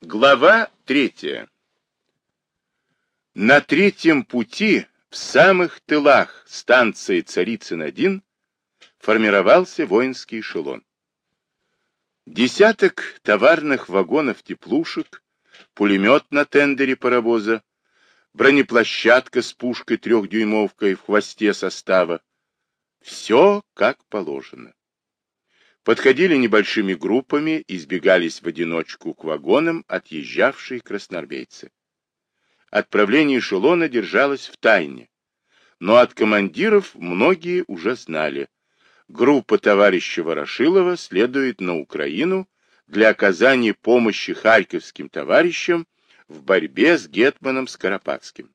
Глава третья. На третьем пути, в самых тылах станции Царицын-1, формировался воинский эшелон. Десяток товарных вагонов-теплушек, пулемет на тендере паровоза, бронеплощадка с пушкой трехдюймовкой в хвосте состава. Все как положено. Подходили небольшими группами и сбегались в одиночку к вагонам отъезжавшие красноармейцы. Отправление эшелона держалось в тайне, но от командиров многие уже знали. Группа товарища Ворошилова следует на Украину для оказания помощи харьковским товарищам в борьбе с Гетманом Скоропадским.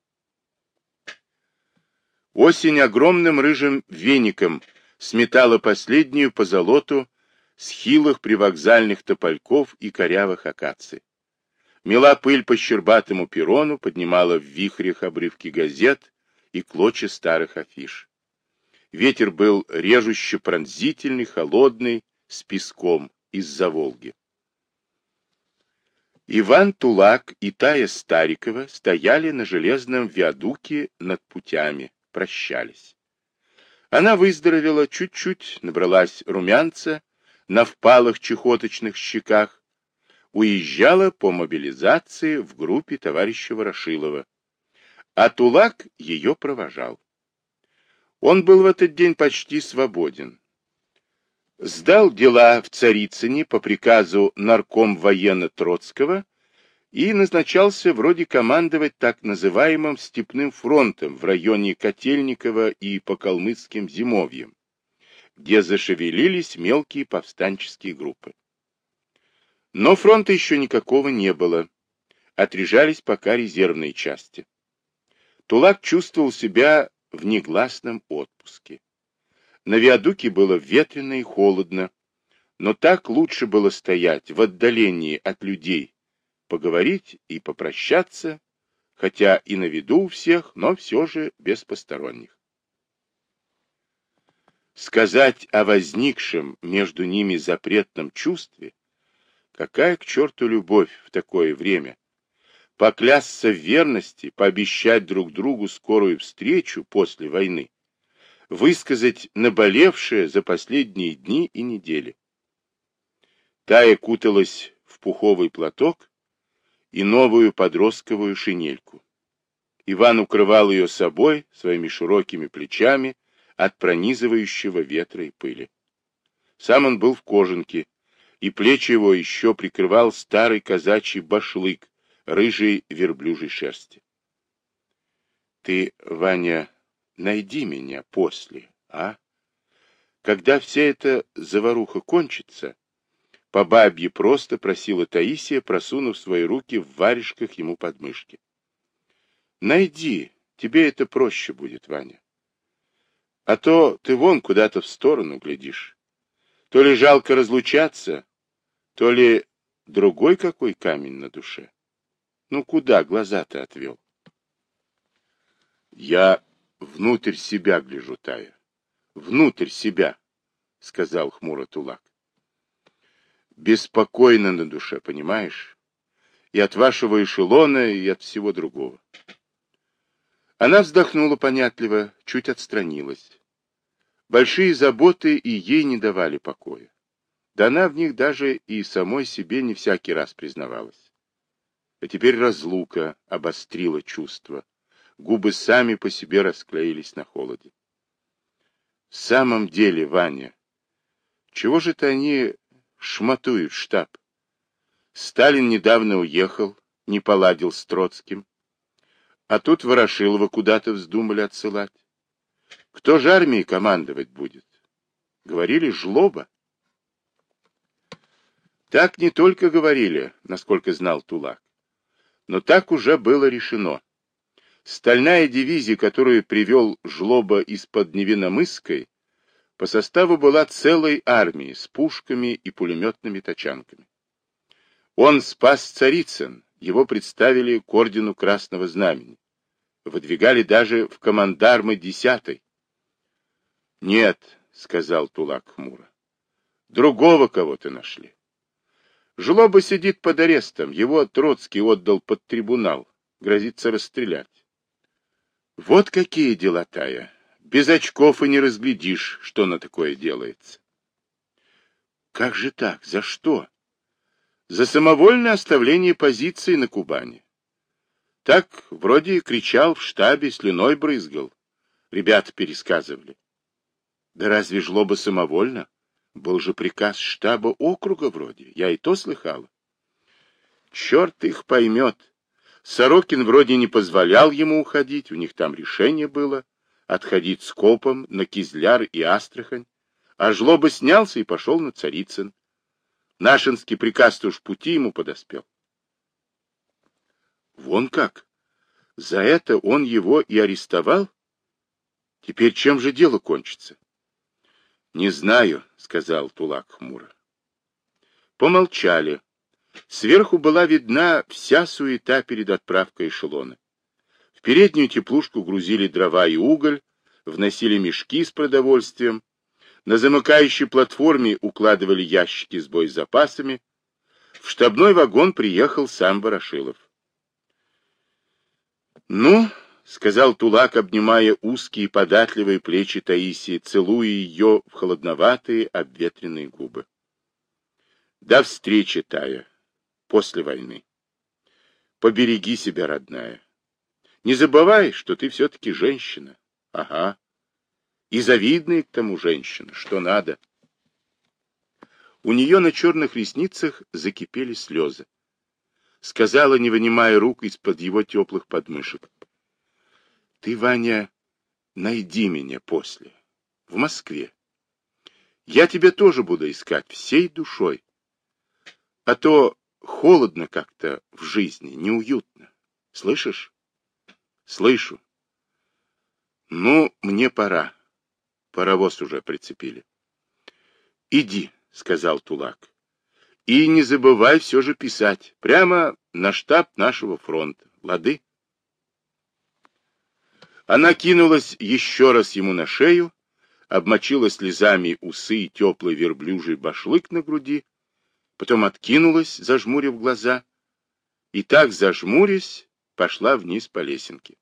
Осень огромным рыжим веником сметала последнюю по с хилых привокзальных топольков и корявых акаций. Мела пыль по щербатому перрону, поднимала в вихрях обрывки газет и клочья старых афиш. Ветер был режуще пронзительный, холодный, с песком из-за Волги. Иван Тулак и Тая Старикова стояли на железном виадуке над путями, прощались. Она выздоровела чуть-чуть, набралась румянца, на впалых чехоточных щеках, уезжала по мобилизации в группе товарища Ворошилова, а Тулак ее провожал. Он был в этот день почти свободен. Сдал дела в Царицыне по приказу нарком военно Троцкого и назначался вроде командовать так называемым степным фронтом в районе Котельникова и по калмыцким зимовьям где зашевелились мелкие повстанческие группы. Но фронта еще никакого не было. Отряжались пока резервные части. Тулак чувствовал себя в негласном отпуске. На виадуке было ветрено и холодно, но так лучше было стоять в отдалении от людей, поговорить и попрощаться, хотя и на виду у всех, но все же без посторонних. Сказать о возникшем между ними запретном чувстве? Какая к черту любовь в такое время? Поклясться в верности, пообещать друг другу скорую встречу после войны? Высказать наболевшее за последние дни и недели? Тая куталась в пуховый платок и новую подростковую шинельку. Иван укрывал ее собой, своими широкими плечами, от пронизывающего ветра и пыли. Сам он был в кожанке, и плечи его еще прикрывал старый казачий башлык рыжей верблюжей шерсти. Ты, Ваня, найди меня после, а? Когда вся эта заваруха кончится, по бабье просто просила Таисия, просунув свои руки в варежках ему под мышки. Найди, тебе это проще будет, Ваня. А то ты вон куда-то в сторону глядишь. То ли жалко разлучаться, то ли другой какой камень на душе. Ну куда глаза-то отвел? Я внутрь себя гляжу, Тая. Внутрь себя, сказал хмуро Тулак. Беспокойно на душе, понимаешь? И от вашего эшелона, и от всего другого. Она вздохнула понятливо, чуть отстранилась. Большие заботы и ей не давали покоя. Да она в них даже и самой себе не всякий раз признавалась. А теперь разлука обострила чувства. Губы сами по себе расклеились на холоде. В самом деле, Ваня, чего же-то они шматуют штаб? Сталин недавно уехал, не поладил с Троцким. А тут Ворошилова куда-то вздумали отсылать. Кто же армией командовать будет? Говорили жлоба. Так не только говорили, насколько знал Тулак, но так уже было решено. Стальная дивизия, которую привел жлоба из-под Невиномысской, по составу была целой армией с пушками и пулеметными тачанками. Он спас Царицын, его представили к ордену Красного Знамени выдвигали даже в командармы десятой. Нет, сказал Тулак хмуро. Другого кого-то нашли. Жлоба сидит под арестом, его Троцкий отдал под трибунал, грозится расстрелять. Вот какие дела, Тая. Без очков и не разглядишь, что на такое делается. Как же так? За что? За самовольное оставление позиции на Кубани. Так вроде кричал в штабе, слюной брызгал. Ребята пересказывали. Да разве жлоба самовольно? Был же приказ штаба округа вроде, я и то слыхала. Черт их поймет. Сорокин вроде не позволял ему уходить, у них там решение было отходить с копом на Кизляр и Астрахань, а жлоба снялся и пошел на Царицын. Нашинский приказ-то уж пути ему подоспел. Вон как! За это он его и арестовал? Теперь чем же дело кончится? Не знаю, сказал Тулак хмуро. Помолчали. Сверху была видна вся суета перед отправкой эшелона. В переднюю теплушку грузили дрова и уголь, вносили мешки с продовольствием, на замыкающей платформе укладывали ящики с боезапасами. В штабной вагон приехал сам Ворошилов. «Ну, — сказал Тулак, обнимая узкие податливые плечи Таисии, целуя ее в холодноватые обветренные губы. До встречи, Тая, после войны. Побереги себя, родная. Не забывай, что ты все-таки женщина. Ага. И завидная к тому женщина, что надо. У нее на черных ресницах закипели слезы. Сказала, не вынимая рук из-под его теплых подмышек. Ты, Ваня, найди меня после, в Москве. Я тебя тоже буду искать всей душой. А то холодно как-то в жизни, неуютно. Слышишь? Слышу. Ну, мне пора. Паровоз уже прицепили. Иди, сказал Тулак. И не забывай все же писать. Прямо на штаб нашего фронта. Лады? Она кинулась еще раз ему на шею, обмочила слезами усы и теплый верблюжий башлык на груди, потом откинулась, зажмурив глаза, и так, зажмурясь, пошла вниз по лесенке.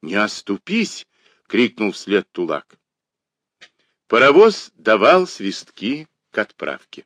«Не оступись!» — крикнул вслед Тулак. Паровоз давал свистки к отправке.